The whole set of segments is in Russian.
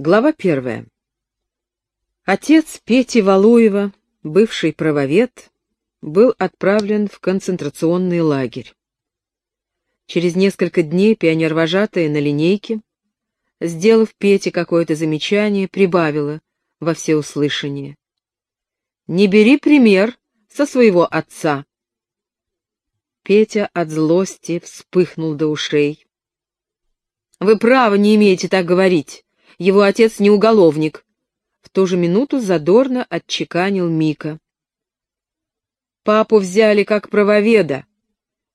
Глава первая. Отец Пети Валуева, бывший правовед, был отправлен в концентрационный лагерь. Через несколько дней пионер-вожатая на линейке, сделав Пете какое-то замечание, прибавила во всеуслышание. «Не бери пример со своего отца». Петя от злости вспыхнул до ушей. «Вы права не имеете так говорить. Его отец не уголовник. В ту же минуту задорно отчеканил Мика. Папу взяли как правоведа.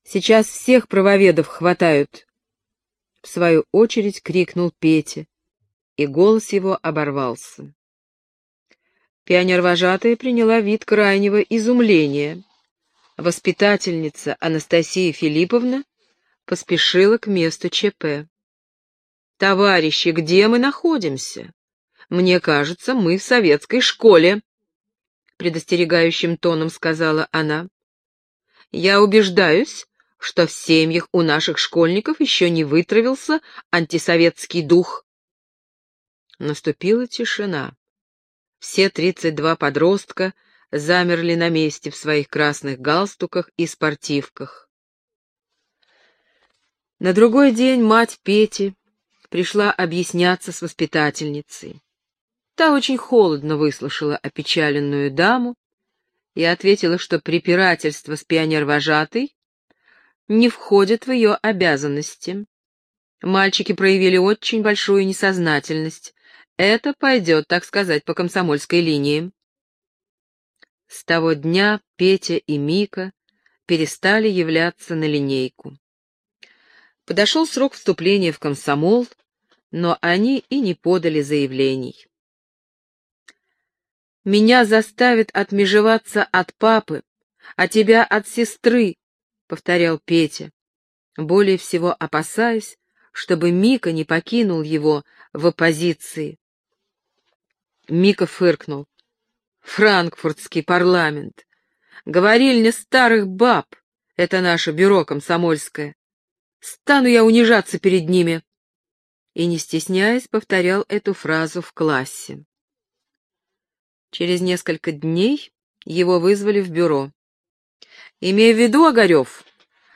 Сейчас всех правоведов хватают. В свою очередь крикнул Петя, и голос его оборвался. Пионер-вожатая приняла вид крайнего изумления. Воспитательница Анастасия Филипповна поспешила к месту ЧП. «Товарищи, где мы находимся? Мне кажется, мы в советской школе», — предостерегающим тоном сказала она. «Я убеждаюсь, что в семьях у наших школьников еще не вытравился антисоветский дух». Наступила тишина. Все тридцать два подростка замерли на месте в своих красных галстуках и спортивках. На другой день мать Пети пришла объясняться с воспитательницей. Та очень холодно выслушала опечаленную даму и ответила, что препирательство с пионер-вожатой не входит в ее обязанности. Мальчики проявили очень большую несознательность. Это пойдет, так сказать, по комсомольской линии. С того дня Петя и Мика перестали являться на линейку. Подошел срок вступления в комсомол, но они и не подали заявлений. «Меня заставят отмежеваться от папы, а тебя от сестры», — повторял Петя, более всего опасаясь, чтобы Мика не покинул его в оппозиции. Мика фыркнул. «Франкфуртский парламент. Говорильня старых баб. Это наше бюро комсомольское. Стану я унижаться перед ними» и, не стесняясь, повторял эту фразу в классе. Через несколько дней его вызвали в бюро. «Имея в виду, Огарев,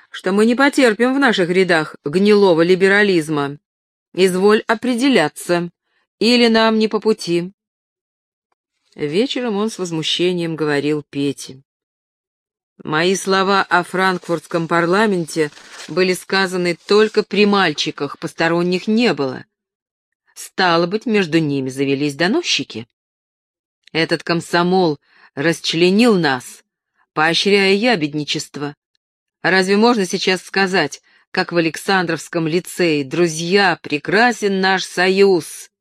что мы не потерпим в наших рядах гнилого либерализма, изволь определяться, или нам не по пути». Вечером он с возмущением говорил Пете. Мои слова о франкфуртском парламенте были сказаны только при мальчиках, посторонних не было. Стало быть, между ними завелись доносчики. Этот комсомол расчленил нас, поощряя ябедничество. Разве можно сейчас сказать, как в Александровском лицее, друзья, прекрасен наш союз?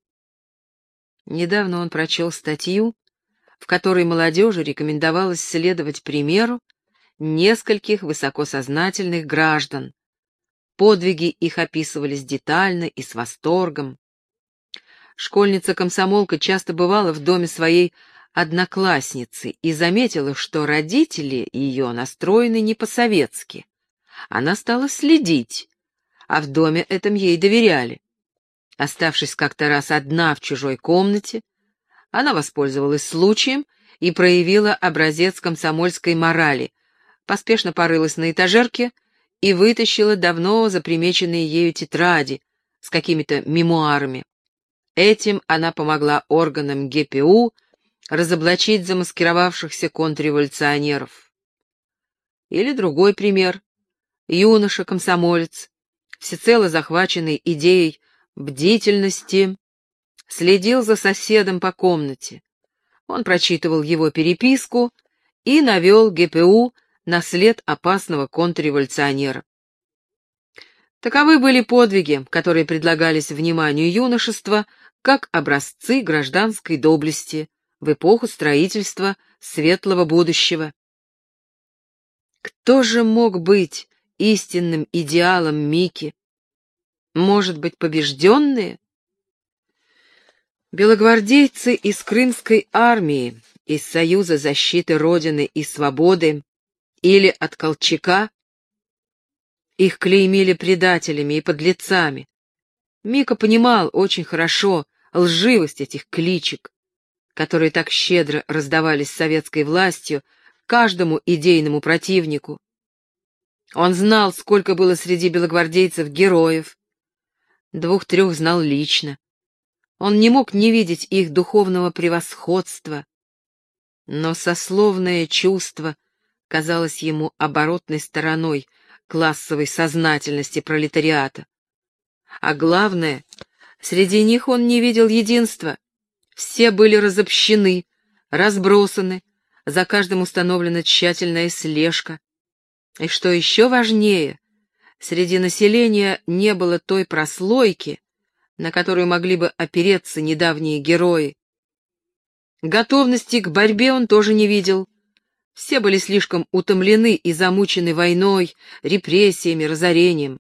Недавно он прочел статью, в которой молодежи рекомендовалось следовать примеру нескольких высокосознательных граждан. Подвиги их описывались детально и с восторгом. Школьница-комсомолка часто бывала в доме своей одноклассницы и заметила, что родители ее настроены не по-советски. Она стала следить, а в доме этом ей доверяли. Оставшись как-то раз одна в чужой комнате, она воспользовалась случаем и проявила образец комсомольской морали, поспешно порылась на этажерке и вытащила давно запримеченные ею тетради с какими-то мемуарами. Этим она помогла органам ГПУ разоблачить замаскировавшихся контрреволюционеров. Или другой пример. Юноша-комсомолец, всецело захваченный идеей бдительности, следил за соседом по комнате. Он прочитывал его переписку и навел ГПУ на след опасного контрреволюционера. Таковы были подвиги, которые предлагались вниманию юношества как образцы гражданской доблести в эпоху строительства светлого будущего. Кто же мог быть истинным идеалом Мики? Может быть, побежденные? Белогвардейцы из Крымской армии, из Союза защиты Родины и Свободы или от Колчака. Их клеймили предателями и подлецами. Мика понимал очень хорошо, лживость этих кличек, которые так щедро раздавались советской властью каждому идейному противнику. Он знал, сколько было среди белогвардейцев героев. Двух-трех знал лично. Он не мог не видеть их духовного превосходства. Но сословное чувство казалось ему оборотной стороной классовой сознательности пролетариата. А главное, среди них он не видел единства. Все были разобщены, разбросаны, за каждым установлена тщательная слежка. И что еще важнее, среди населения не было той прослойки, на которую могли бы опереться недавние герои. Готовности к борьбе он тоже не видел. Все были слишком утомлены и замучены войной, репрессиями, разорением.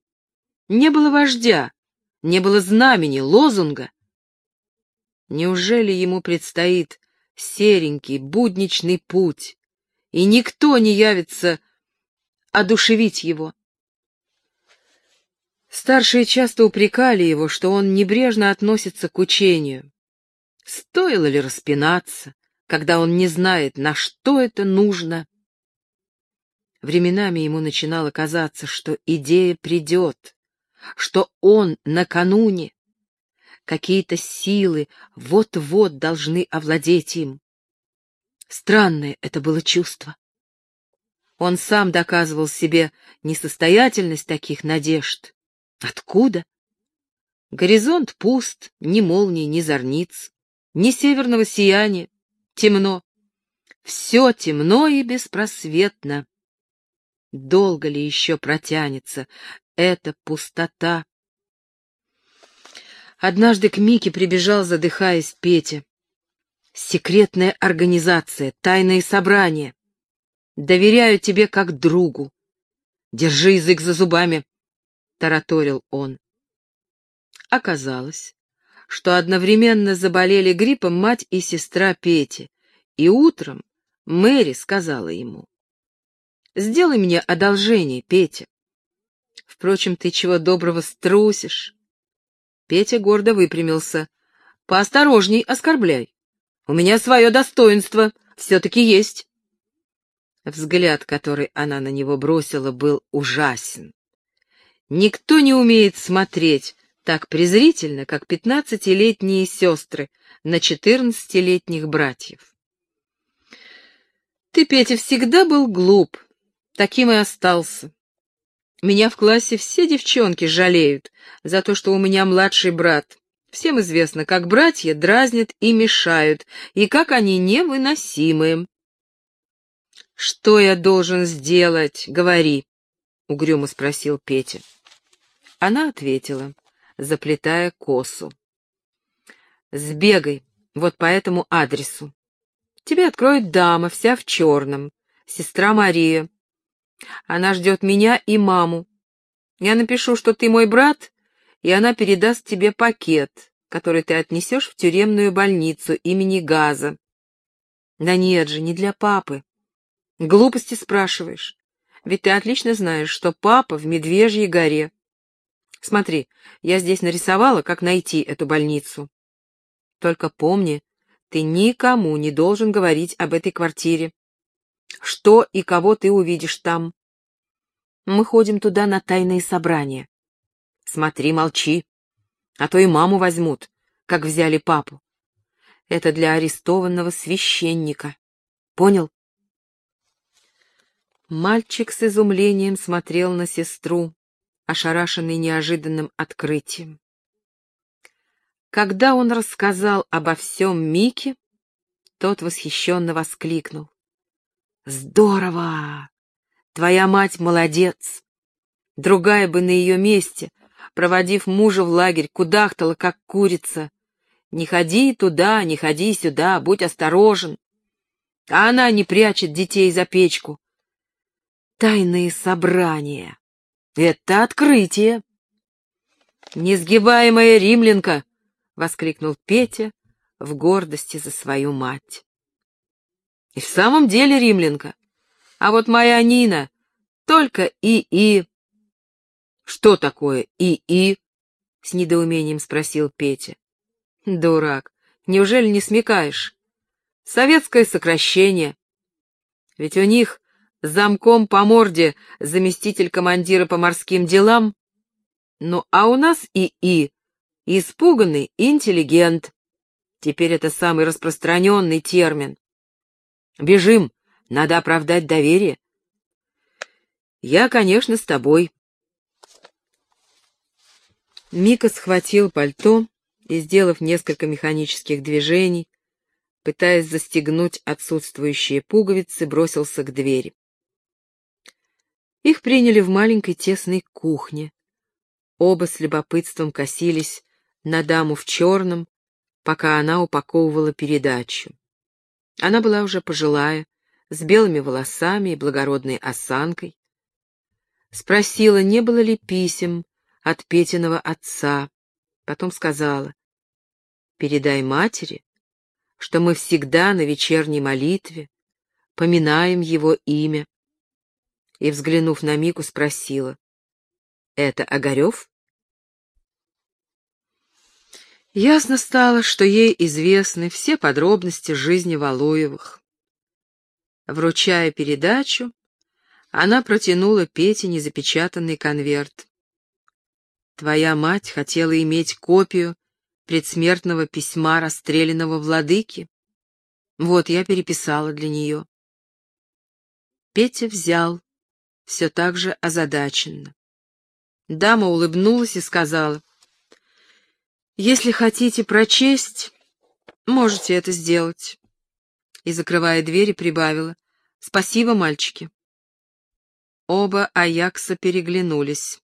Не было вождя, не было знамени, лозунга. Неужели ему предстоит серенький, будничный путь, и никто не явится одушевить его? Старшие часто упрекали его, что он небрежно относится к учению. Стоило ли распинаться, когда он не знает, на что это нужно? Временами ему начинало казаться, что идея придет, что он накануне. Какие-то силы вот-вот должны овладеть им. Странное это было чувство. Он сам доказывал себе несостоятельность таких надежд. Откуда? Горизонт пуст, ни молнии, ни зорниц, ни северного сияния, темно. Все темно и беспросветно. Долго ли еще протянется эта пустота? Однажды к Мике прибежал, задыхаясь, Петя. Секретная организация, тайные собрания. Доверяю тебе как другу. Держи язык за зубами, — тараторил он. Оказалось, что одновременно заболели гриппом мать и сестра Пети, и утром Мэри сказала ему, «Сделай мне одолжение, Петя. Впрочем, ты чего доброго струсишь». Петя гордо выпрямился. «Поосторожней оскорбляй. У меня свое достоинство все-таки есть». Взгляд, который она на него бросила, был ужасен. Никто не умеет смотреть так презрительно, как пятнадцатилетние сестры на четырнадцатилетних братьев. Ты, Петя, всегда был глуп, таким и остался. Меня в классе все девчонки жалеют за то, что у меня младший брат. Всем известно, как братья дразнят и мешают, и как они невыносимы. «Что я должен сделать? Говори», — угрюмо спросил Петя. Она ответила, заплетая косу. «Сбегай, вот по этому адресу. Тебе откроет дама, вся в черном, сестра Мария. Она ждет меня и маму. Я напишу, что ты мой брат, и она передаст тебе пакет, который ты отнесешь в тюремную больницу имени Газа. Да нет же, не для папы. Глупости спрашиваешь. Ведь ты отлично знаешь, что папа в Медвежьей горе. Смотри, я здесь нарисовала, как найти эту больницу. Только помни, ты никому не должен говорить об этой квартире. Что и кого ты увидишь там. Мы ходим туда на тайные собрания. Смотри, молчи, а то и маму возьмут, как взяли папу. Это для арестованного священника. Понял? Мальчик с изумлением смотрел на сестру ошарашенный неожиданным открытием. Когда он рассказал обо всем Мике, тот восхищенно воскликнул. «Здорово! Твоя мать молодец! Другая бы на ее месте, проводив мужа в лагерь, кудахтала, как курица. Не ходи туда, не ходи сюда, будь осторожен. А она не прячет детей за печку. Тайные собрания. Это открытие. Несгибаемая римлянка, воскликнул Петя в гордости за свою мать. И в самом деле римлянка. А вот моя Нина только и-и. Что такое и-и? С недоумением спросил Петя. Дурак, неужели не смекаешь? Советское сокращение. Ведь у них замком по морде заместитель командира по морским делам. Ну, а у нас ИИ, испуганный интеллигент. Теперь это самый распространенный термин. Бежим, надо оправдать доверие. Я, конечно, с тобой. Мика схватил пальто и, сделав несколько механических движений, пытаясь застегнуть отсутствующие пуговицы, бросился к двери. Их приняли в маленькой тесной кухне. Оба с любопытством косились на даму в черном, пока она упаковывала передачу. Она была уже пожилая, с белыми волосами и благородной осанкой. Спросила, не было ли писем от Петиного отца. Потом сказала, «Передай матери, что мы всегда на вечерней молитве поминаем его имя». И, взглянув на Мику, спросила, «Это Огарев?» Ясно стало, что ей известны все подробности жизни Валуевых. Вручая передачу, она протянула Пете незапечатанный конверт. «Твоя мать хотела иметь копию предсмертного письма расстрелянного владыки. Вот я переписала для нее». Петя взял, все так же озадаченно. Дама улыбнулась и сказала, «Если хотите прочесть, можете это сделать». И, закрывая двери, прибавила, «Спасибо, мальчики». Оба Аякса переглянулись.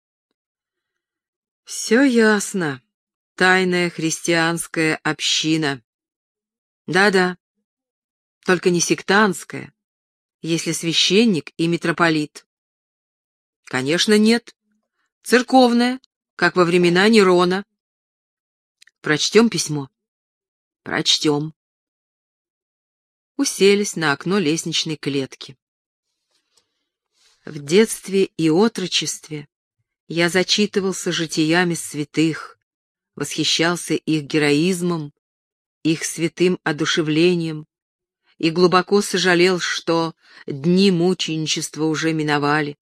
«Все ясно. Тайная христианская община. Да-да, только не сектантская, если священник и митрополит. Конечно, нет. Церковная, как во времена Нерона. Прочтем письмо? Прочтем. Уселись на окно лестничной клетки. В детстве и отрочестве я зачитывался житиями святых, восхищался их героизмом, их святым одушевлением и глубоко сожалел, что дни мученичества уже миновали.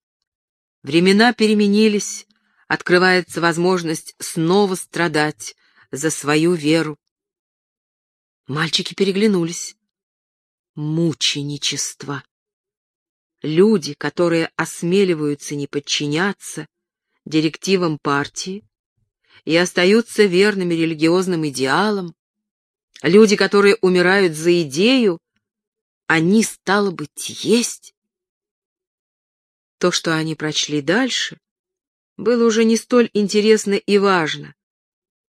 Времена переменились, открывается возможность снова страдать за свою веру. Мальчики переглянулись. Мученичество. Люди, которые осмеливаются не подчиняться директивам партии и остаются верными религиозным идеалам, люди, которые умирают за идею, они, стало быть, есть. То, что они прочли дальше, было уже не столь интересно и важно.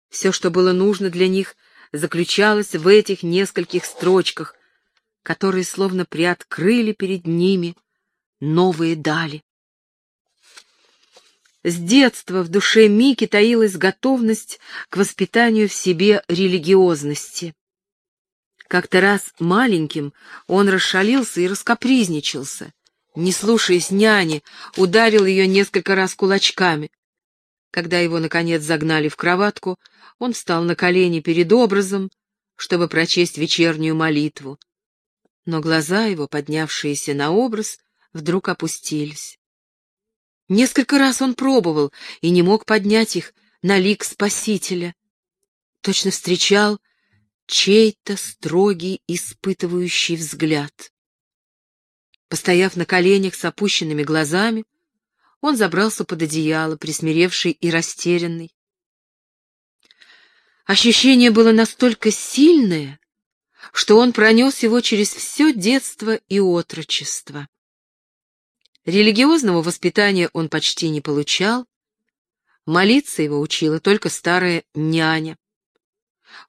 Все, что было нужно для них, заключалось в этих нескольких строчках, которые словно приоткрыли перед ними новые дали. С детства в душе Мики таилась готовность к воспитанию в себе религиозности. Как-то раз маленьким он расшалился и раскопризничался. Не слушаясь няни, ударил ее несколько раз кулачками. Когда его, наконец, загнали в кроватку, он встал на колени перед образом, чтобы прочесть вечернюю молитву. Но глаза его, поднявшиеся на образ, вдруг опустились. Несколько раз он пробовал и не мог поднять их на лик Спасителя. Точно встречал чей-то строгий, испытывающий взгляд. Постояв на коленях с опущенными глазами, он забрался под одеяло, присмиревший и растерянный. Ощущение было настолько сильное, что он пронес его через все детство и отрочество. Религиозного воспитания он почти не получал, молиться его учила только старая няня.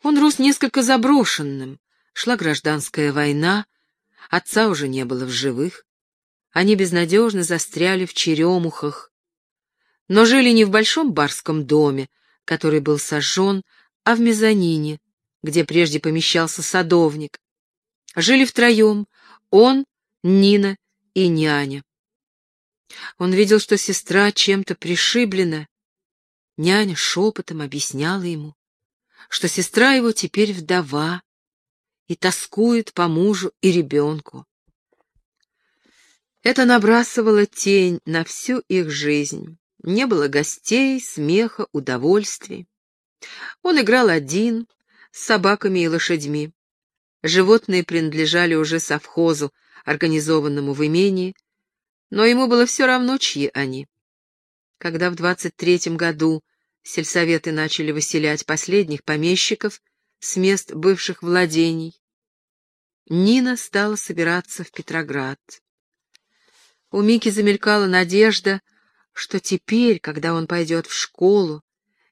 Он рос несколько заброшенным, шла гражданская война, отца уже не было в живых, они безнадежно застряли в черемухах, но жили не в большом барском доме, который был сожжен, а в мезонине, где прежде помещался садовник. Жили втроем, он, Нина и няня. Он видел, что сестра чем-то пришиблена. Няня шепотом объясняла ему, что сестра его теперь вдова и тоскует по мужу и ребенку. Это набрасывало тень на всю их жизнь. Не было гостей, смеха, удовольствий. Он играл один, с собаками и лошадьми. Животные принадлежали уже совхозу, организованному в имении, но ему было все равно, чьи они. Когда в двадцать третьем году сельсоветы начали выселять последних помещиков с мест бывших владений, Нина стала собираться в Петроград. У Мики замелькала надежда, что теперь, когда он пойдет в школу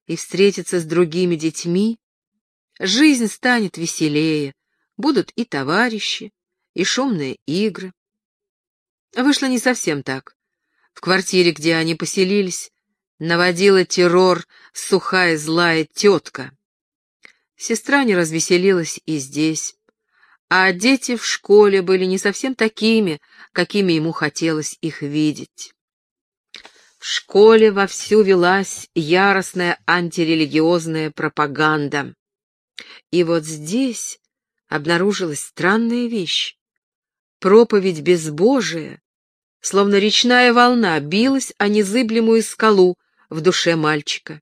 и встретится с другими детьми, жизнь станет веселее, будут и товарищи, и шумные игры. Вышло не совсем так. В квартире, где они поселились, наводила террор сухая злая тетка. Сестра не развеселилась и здесь. А дети в школе были не совсем такими, какими ему хотелось их видеть. В школе вовсю велась яростная антирелигиозная пропаганда. И вот здесь обнаружилась странная вещь. Проповедь безбожия, словно речная волна, билась о незыблемую скалу в душе мальчика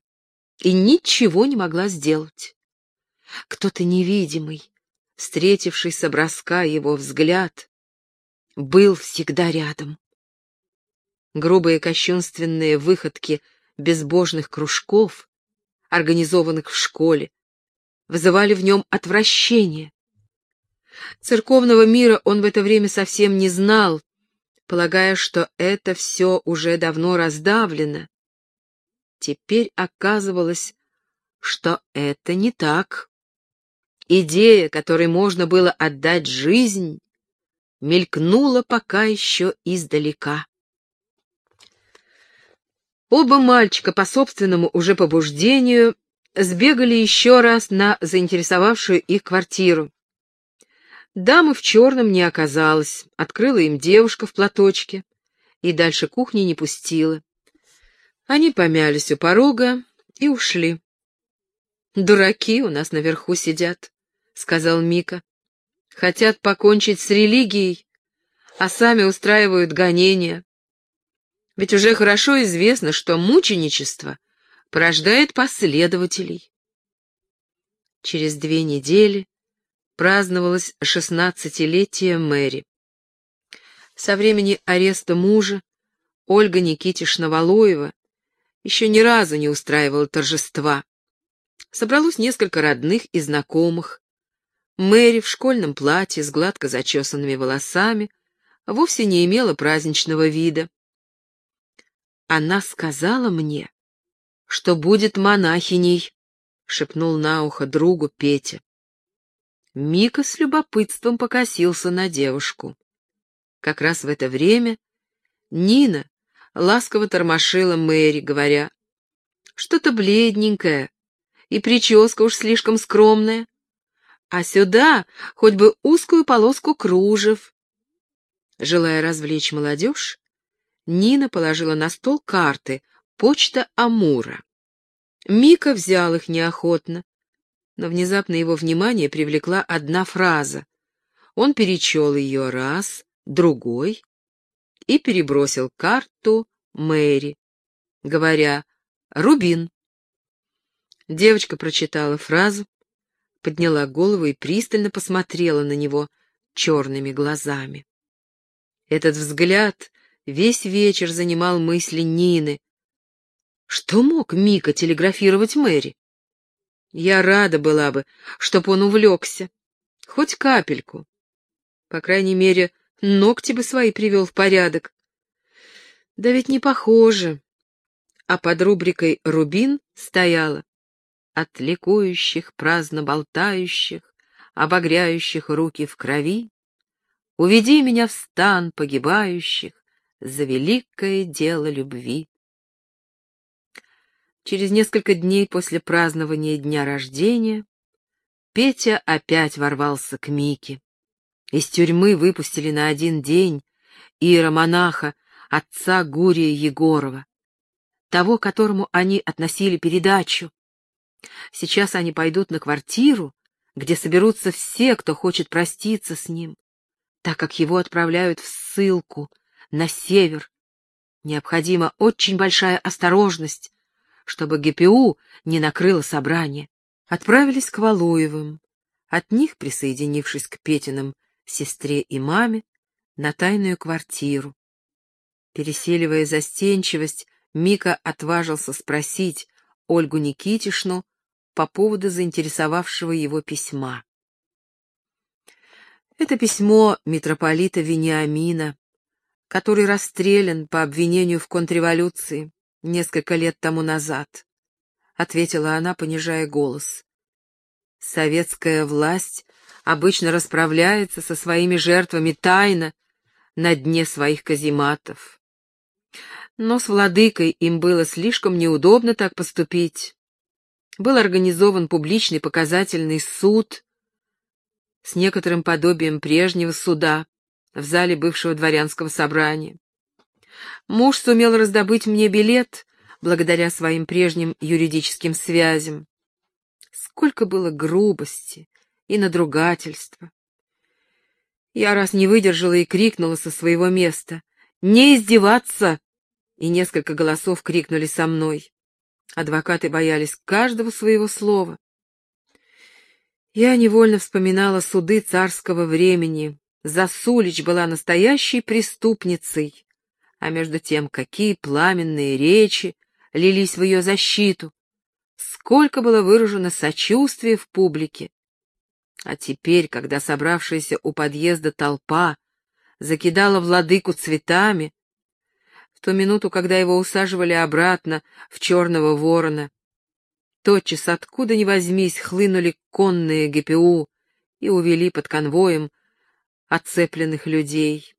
и ничего не могла сделать. Кто-то невидимый, встретивший с образка его взгляд, был всегда рядом. Грубые кощунственные выходки безбожных кружков, организованных в школе, вызывали в нем отвращение. Церковного мира он в это время совсем не знал, полагая, что это все уже давно раздавлено. Теперь оказывалось, что это не так. Идея, которой можно было отдать жизнь, мелькнула пока еще издалека. Оба мальчика по собственному уже побуждению сбегали еще раз на заинтересовавшую их квартиру. Дамы в черном не оказалось, открыла им девушка в платочке и дальше кухни не пустила. Они помялись у порога и ушли. «Дураки у нас наверху сидят», — сказал Мика. «Хотят покончить с религией, а сами устраивают гонения. Ведь уже хорошо известно, что мученичество порождает последователей». Через две недели праздновалось шестнадцатилетие Мэри. Со времени ареста мужа Ольга Никитишна-Валуева еще ни разу не устраивала торжества. Собралось несколько родных и знакомых. Мэри в школьном платье с гладко зачесанными волосами вовсе не имела праздничного вида. Она сказала мне, что будет монахиней, — шепнул на ухо другу Петя. Мика с любопытством покосился на девушку. Как раз в это время Нина ласково тормошила Мэри, говоря, «Что-то бледненькое, и прическа уж слишком скромная, а сюда хоть бы узкую полоску кружев». Желая развлечь молодежь, Нина положила на стол карты «Почта Амура». Мика взял их неохотно, но внезапно его внимание привлекла одна фраза. Он перечел ее раз, другой и перебросил карту Мэри, говоря «Рубин». Девочка прочитала фразу, подняла голову и пристально посмотрела на него черными глазами. Этот взгляд весь вечер занимал мысли Нины. Что мог Мика телеграфировать Мэри? Я рада была бы, чтоб он увлекся. Хоть капельку. По крайней мере, ногти бы свои привел в порядок. Да ведь не похоже. А под рубрикой «Рубин» стояло «От ликующих, праздно болтающих, обогряющих руки в крови, уведи меня в стан погибающих за великое дело любви». Через несколько дней после празднования дня рождения Петя опять ворвался к Мике. Из тюрьмы выпустили на один день иеромонаха, отца Гурия Егорова, того, которому они относили передачу. Сейчас они пойдут на квартиру, где соберутся все, кто хочет проститься с ним, так как его отправляют в ссылку на север. Необходима очень большая осторожность, чтобы ГПУ не накрыло собрание. Отправились к Валуевым, от них, присоединившись к Петиным сестре и маме, на тайную квартиру. Переселивая застенчивость, Мика отважился спросить Ольгу Никитишну по поводу заинтересовавшего его письма. Это письмо митрополита Вениамина, который расстрелян по обвинению в контрреволюции несколько лет тому назад, — ответила она, понижая голос. Советская власть обычно расправляется со своими жертвами тайно на дне своих казематов. Но с владыкой им было слишком неудобно так поступить. Был организован публичный показательный суд с некоторым подобием прежнего суда в зале бывшего дворянского собрания. Муж сумел раздобыть мне билет благодаря своим прежним юридическим связям. Сколько было грубости и надругательства. Я раз не выдержала и крикнула со своего места «Не издеваться!» И несколько голосов крикнули со мной. Адвокаты боялись каждого своего слова. Я невольно вспоминала суды царского времени. Засулич была настоящей преступницей. А между тем, какие пламенные речи лились в ее защиту. Сколько было выражено сочувствия в публике. А теперь, когда собравшаяся у подъезда толпа закидала владыку цветами, ту минуту, когда его усаживали обратно в черного ворона, тотчас откуда ни возьмись хлынули конные ГПУ и увели под конвоем оцепленных людей.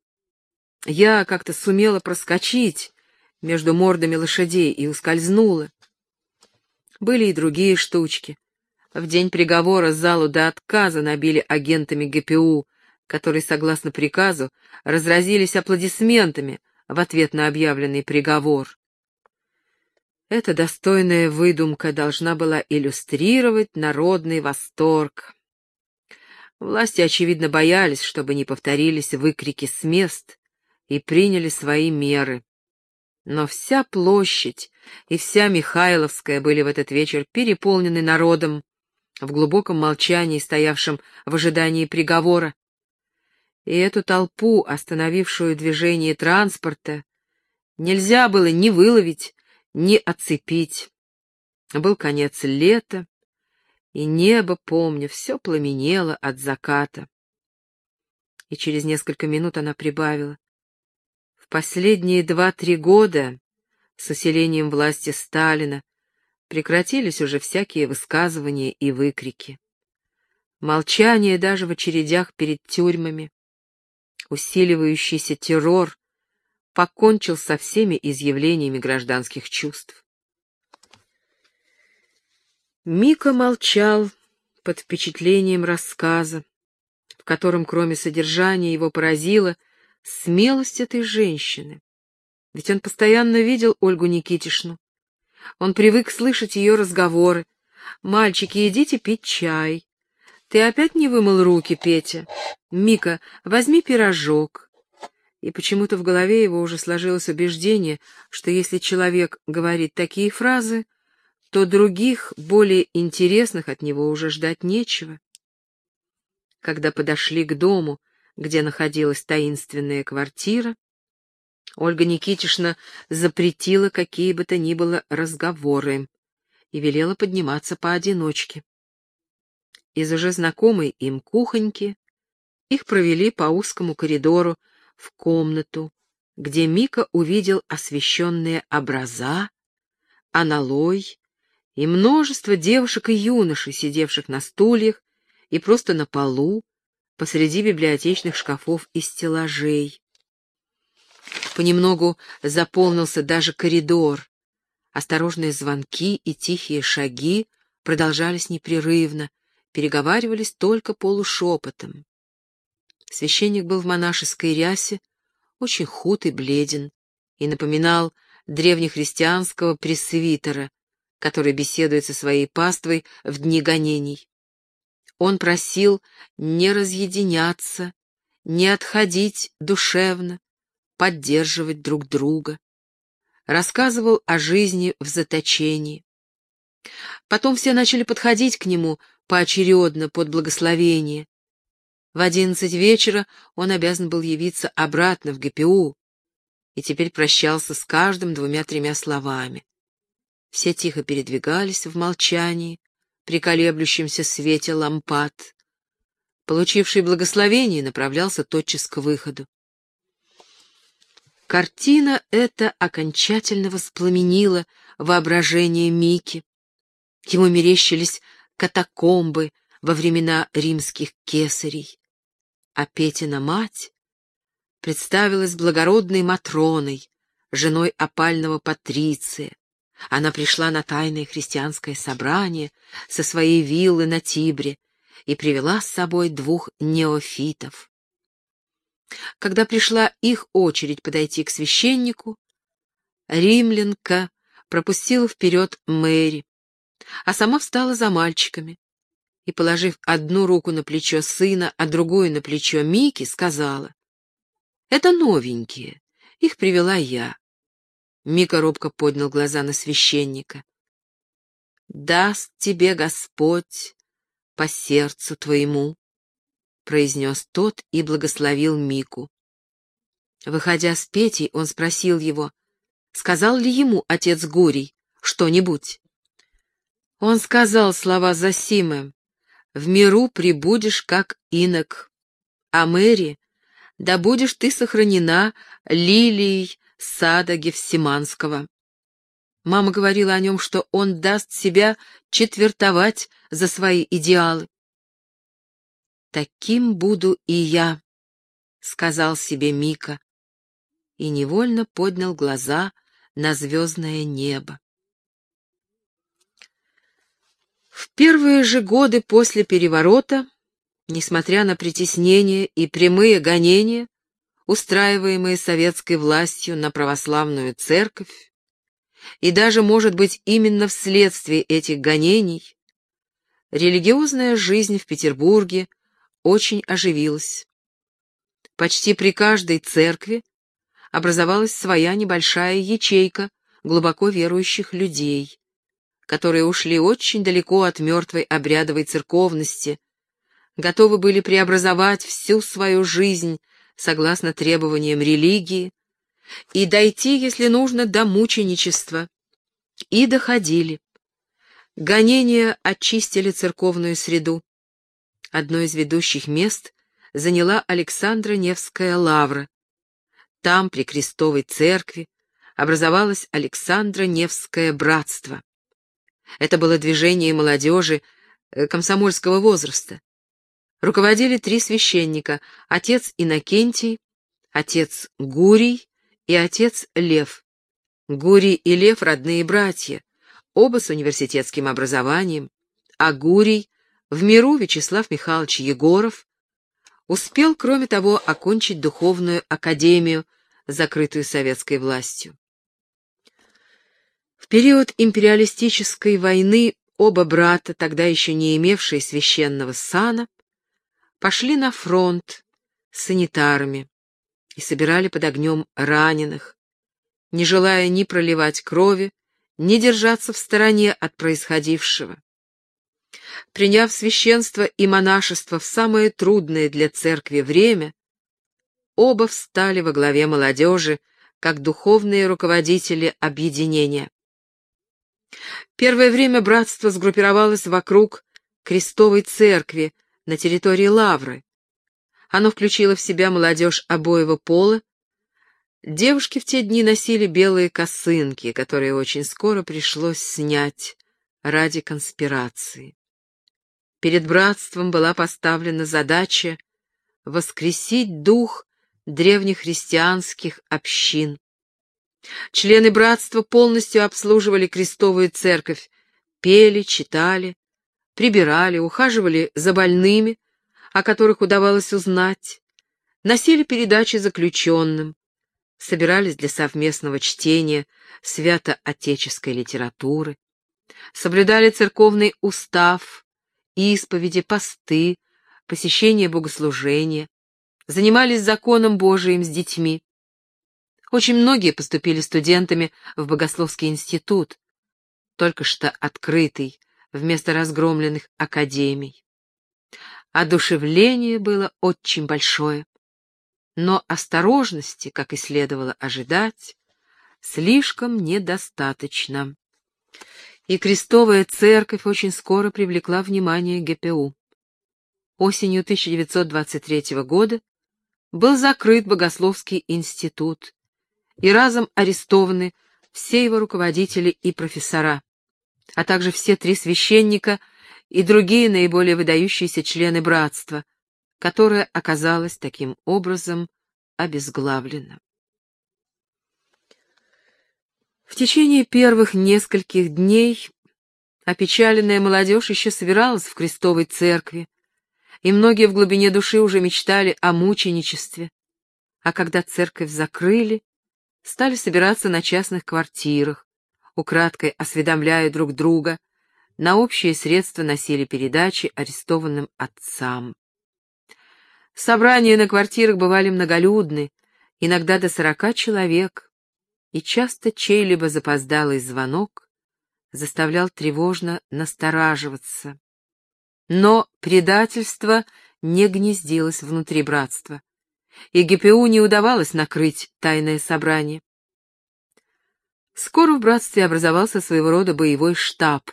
Я как-то сумела проскочить между мордами лошадей и ускользнула. Были и другие штучки. В день приговора залу до отказа набили агентами ГПУ, которые, согласно приказу, разразились аплодисментами в ответ на объявленный приговор. Эта достойная выдумка должна была иллюстрировать народный восторг. Власти, очевидно, боялись, чтобы не повторились выкрики с мест, и приняли свои меры. Но вся площадь и вся Михайловская были в этот вечер переполнены народом, в глубоком молчании, стоявшем в ожидании приговора. И эту толпу, остановившую движение транспорта, нельзя было ни выловить, ни оцепить. Был конец лета, и небо, помню, все пламенело от заката. И через несколько минут она прибавила. В последние два-три года с усилением власти Сталина прекратились уже всякие высказывания и выкрики. Молчание даже в очередях перед тюрьмами. Усиливающийся террор покончил со всеми изъявлениями гражданских чувств. Мика молчал под впечатлением рассказа, в котором, кроме содержания, его поразила смелость этой женщины. Ведь он постоянно видел Ольгу Никитишну. Он привык слышать ее разговоры. «Мальчики, идите пить чай. Ты опять не вымыл руки, Петя? Мика, возьми пирожок». И почему-то в голове его уже сложилось убеждение, что если человек говорит такие фразы, то других, более интересных от него уже ждать нечего. Когда подошли к дому, где находилась таинственная квартира, Ольга Никитишна запретила какие бы то ни было разговоры и велела подниматься поодиночке. Из уже знакомой им кухоньки их провели по узкому коридору в комнату, где Мика увидел освещенные образа, аналой и множество девушек и юношей, сидевших на стульях и просто на полу, посреди библиотечных шкафов и стеллажей. Понемногу заполнился даже коридор. Осторожные звонки и тихие шаги продолжались непрерывно, переговаривались только полушепотом. Священник был в монашеской рясе, очень худ и бледен, и напоминал древнехристианского пресвитера, который беседует со своей паствой в дни гонений. Он просил не разъединяться, не отходить душевно, поддерживать друг друга. Рассказывал о жизни в заточении. Потом все начали подходить к нему поочередно под благословение. В одиннадцать вечера он обязан был явиться обратно в ГПУ и теперь прощался с каждым двумя-тремя словами. Все тихо передвигались в молчании, при колеблющемся свете лампад. Получивший благословение направлялся тотчас к выходу. Картина эта окончательно воспламенила воображение Мики. Ему мерещились катакомбы во времена римских кесарей. А Петина мать представилась благородной Матроной, женой опального Патриция, она пришла на тайное христианское собрание со своей виллы на Тибре и привела с собой двух неофитов. Когда пришла их очередь подойти к священнику, римлянка пропустила вперед Мэри, а сама встала за мальчиками и, положив одну руку на плечо сына, а другую на плечо Мики, сказала, «Это новенькие, их привела я. Мика робко поднял глаза на священника. «Даст тебе Господь по сердцу твоему», — произнес тот и благословил Мику. Выходя с Петей, он спросил его, сказал ли ему отец Гурий что-нибудь. Он сказал слова Засимы, «В миру прибудешь, как инок, а Мэри, да будешь ты сохранена лилией сада Гефсиманского. Мама говорила о нем, что он даст себя четвертовать за свои идеалы. «Таким буду и я», — сказал себе Мика, и невольно поднял глаза на звездное небо. В первые же годы после переворота, несмотря на притеснения и прямые гонения, устраиваемые советской властью на православную церковь, и даже, может быть, именно вследствие этих гонений, религиозная жизнь в Петербурге очень оживилась. Почти при каждой церкви образовалась своя небольшая ячейка глубоко верующих людей, которые ушли очень далеко от мертвой обрядовой церковности, готовы были преобразовать всю свою жизнь согласно требованиям религии, и дойти, если нужно, до мученичества. И доходили. Гонения очистили церковную среду. Одно из ведущих мест заняла Александра Невская лавра. Там, при Крестовой церкви, образовалось Александра Невское братство. Это было движение молодежи э, комсомольского возраста руководили три священника — отец Иннокентий, отец Гурий и отец Лев. Гурий и Лев — родные братья, оба с университетским образованием, а Гурий в миру Вячеслав Михайлович Егоров успел, кроме того, окончить духовную академию, закрытую советской властью. В период империалистической войны оба брата, тогда еще не имевшие священного сана, пошли на фронт с санитарами и собирали под огнем раненых, не желая ни проливать крови, ни держаться в стороне от происходившего. Приняв священство и монашество в самое трудное для церкви время, оба встали во главе молодежи как духовные руководители объединения. Первое время братство сгруппировалось вокруг крестовой церкви, на территории Лавры. Оно включило в себя молодежь обоего пола. Девушки в те дни носили белые косынки, которые очень скоро пришлось снять ради конспирации. Перед братством была поставлена задача воскресить дух древнехристианских общин. Члены братства полностью обслуживали крестовую церковь, пели, читали, прибирали, ухаживали за больными, о которых удавалось узнать, носили передачи заключенным, собирались для совместного чтения свято-отеческой литературы. соблюдали церковный устав, исповеди, посты, посещение богослужения, занимались законом Божиим с детьми. Очень многие поступили студентами в Богословский институт, только что открытый, вместо разгромленных академий. Одушевление было очень большое, но осторожности, как и следовало ожидать, слишком недостаточно. И крестовая церковь очень скоро привлекла внимание ГПУ. Осенью 1923 года был закрыт Богословский институт, и разом арестованы все его руководители и профессора, а также все три священника и другие наиболее выдающиеся члены братства, которое оказалось таким образом обезглавлено. В течение первых нескольких дней опечаленная молодежь еще собиралась в крестовой церкви, и многие в глубине души уже мечтали о мученичестве. А когда церковь закрыли, стали собираться на частных квартирах, украдкой осведомляя друг друга, на общие средства носили передачи арестованным отцам. Собрания на квартирах бывали многолюдны, иногда до сорока человек, и часто чей-либо запоздалый звонок заставлял тревожно настораживаться. Но предательство не гнездилось внутри братства, и ГПУ не удавалось накрыть тайное собрание. Скоро в братстве образовался своего рода боевой штаб.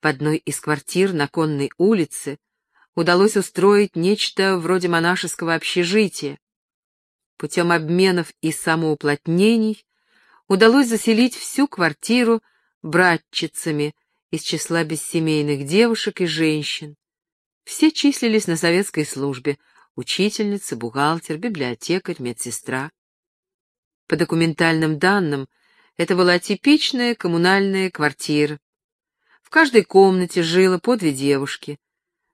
В одной из квартир на Конной улице удалось устроить нечто вроде монашеского общежития. Путем обменов и самоуплотнений удалось заселить всю квартиру братчицами из числа бессемейных девушек и женщин. Все числились на советской службе — учительница, бухгалтер, библиотекарь, медсестра. По документальным данным, это была типичная коммунальная квартира. В каждой комнате жило по две девушки.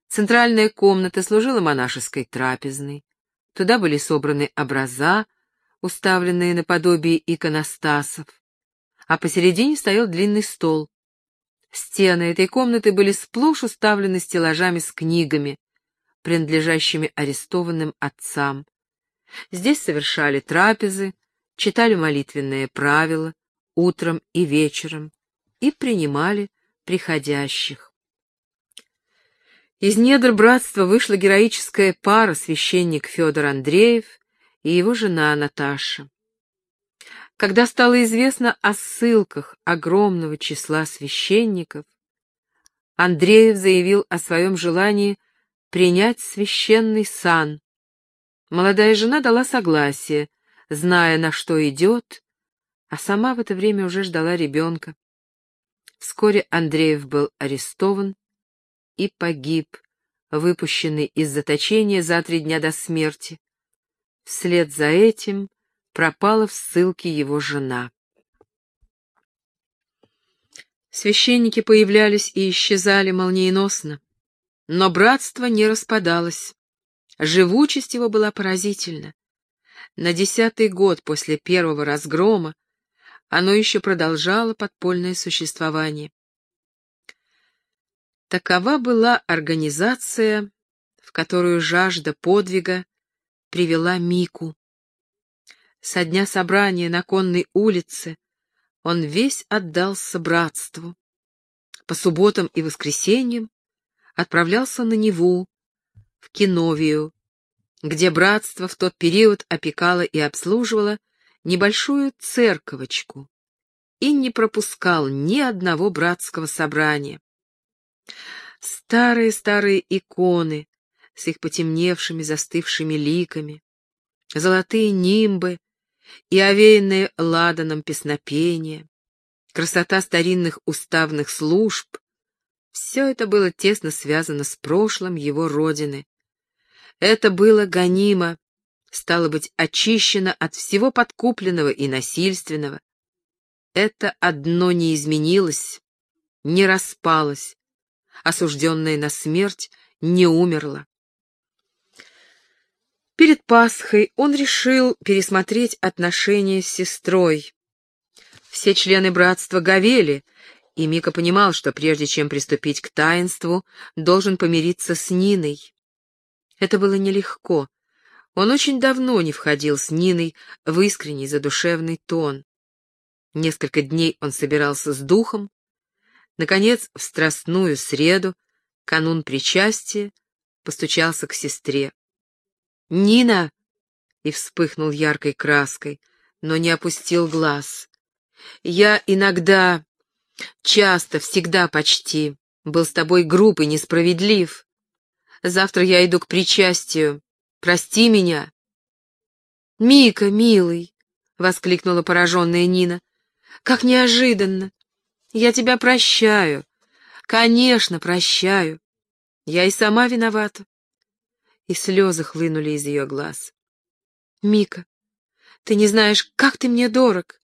Центральная комната служила монашеской трапезной. Туда были собраны образа, уставленные наподобие иконостасов, а посередине стоял длинный стол. Стены этой комнаты были сплошь уставлены стеллажами с книгами, принадлежащими арестованным отцам. Здесь совершали трапезы, читали молитвенные правила утром и вечером и принимали приходящих. Из недр братства вышла героическая пара священник Федор Андреев и его жена Наташа. Когда стало известно о ссылках огромного числа священников, Андреев заявил о своем желании принять священный сан. Молодая жена дала согласие, зная, на что идет, а сама в это время уже ждала ребенка. Вскоре Андреев был арестован и погиб, выпущенный из заточения за три дня до смерти. Вслед за этим пропала в ссылке его жена. Священники появлялись и исчезали молниеносно, но братство не распадалось. Живучесть его была поразительна. На десятый год после первого разгрома оно еще продолжало подпольное существование. Такова была организация, в которую жажда подвига привела Мику. Со дня собрания на конной улице он весь отдался братству. По субботам и воскресеньям отправлялся на Неву, в Киновию, где братство в тот период опекало и обслуживало небольшую церковочку и не пропускал ни одного братского собрания. Старые-старые иконы с их потемневшими застывшими ликами, золотые нимбы и овеянные ладаном песнопения, красота старинных уставных служб — все это было тесно связано с прошлым его родины. Это было гонимо, стало быть, очищено от всего подкупленного и насильственного. Это одно не изменилось, не распалось, осужденное на смерть не умерло. Перед Пасхой он решил пересмотреть отношения с сестрой. Все члены братства говели И Мика понимал, что прежде чем приступить к таинству, должен помириться с Ниной. Это было нелегко. Он очень давно не входил с Ниной в искренний задушевный тон. Несколько дней он собирался с духом. Наконец, в страстную среду, канун причастия, постучался к сестре. «Нина!» — и вспыхнул яркой краской, но не опустил глаз. «Я иногда, часто, всегда почти, был с тобой груб и несправедлив. Завтра я иду к причастию. Прости меня». «Мика, милый!» — воскликнула пораженная Нина. «Как неожиданно! Я тебя прощаю. Конечно, прощаю. Я и сама виновата. И слезы хлынули из ее глаз. Мика, ты не знаешь, как ты мне дорог.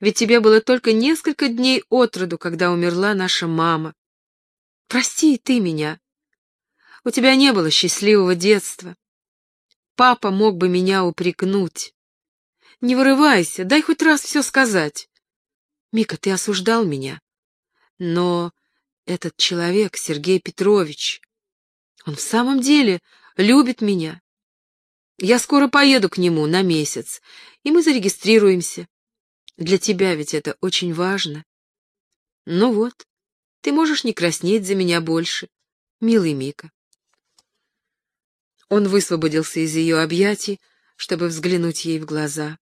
Ведь тебе было только несколько дней от роду, когда умерла наша мама. Прости и ты меня. У тебя не было счастливого детства. Папа мог бы меня упрекнуть. Не вырывайся, дай хоть раз все сказать. Мика, ты осуждал меня. Но этот человек, Сергей Петрович, он в самом деле любит меня. Я скоро поеду к нему на месяц, и мы зарегистрируемся. Для тебя ведь это очень важно. Ну вот, ты можешь не краснеть за меня больше, милый Мика. Он высвободился из ее объятий, чтобы взглянуть ей в глаза.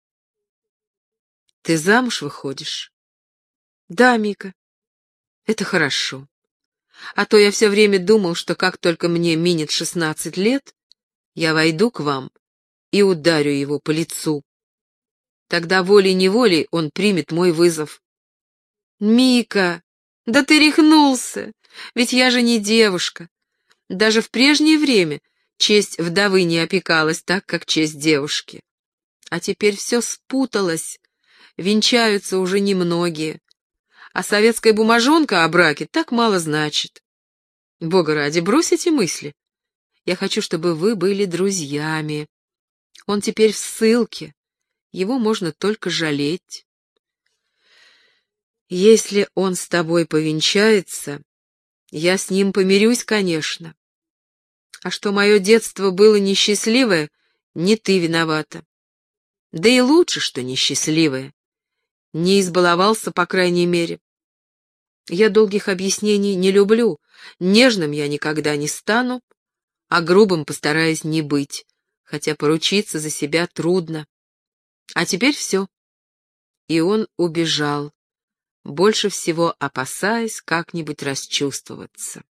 «Ты замуж выходишь?» «Да, Мика. Это хорошо. А то я все время думал, что как только мне минет шестнадцать лет, я войду к вам и ударю его по лицу. Тогда волей-неволей он примет мой вызов. «Мика, да ты рехнулся, ведь я же не девушка. Даже в прежнее время честь вдовы не опекалась так, как честь девушки. А теперь все спуталось, венчаются уже немногие а советская бумажонка о браке так мало значит. Бога ради, брось эти мысли. Я хочу, чтобы вы были друзьями. Он теперь в ссылке, его можно только жалеть. Если он с тобой повенчается, я с ним помирюсь, конечно. А что мое детство было несчастливое, не ты виновата. Да и лучше, что несчастливое. Не избаловался, по крайней мере. Я долгих объяснений не люблю, нежным я никогда не стану, а грубым постараюсь не быть, хотя поручиться за себя трудно. А теперь все. И он убежал, больше всего опасаясь как-нибудь расчувствоваться.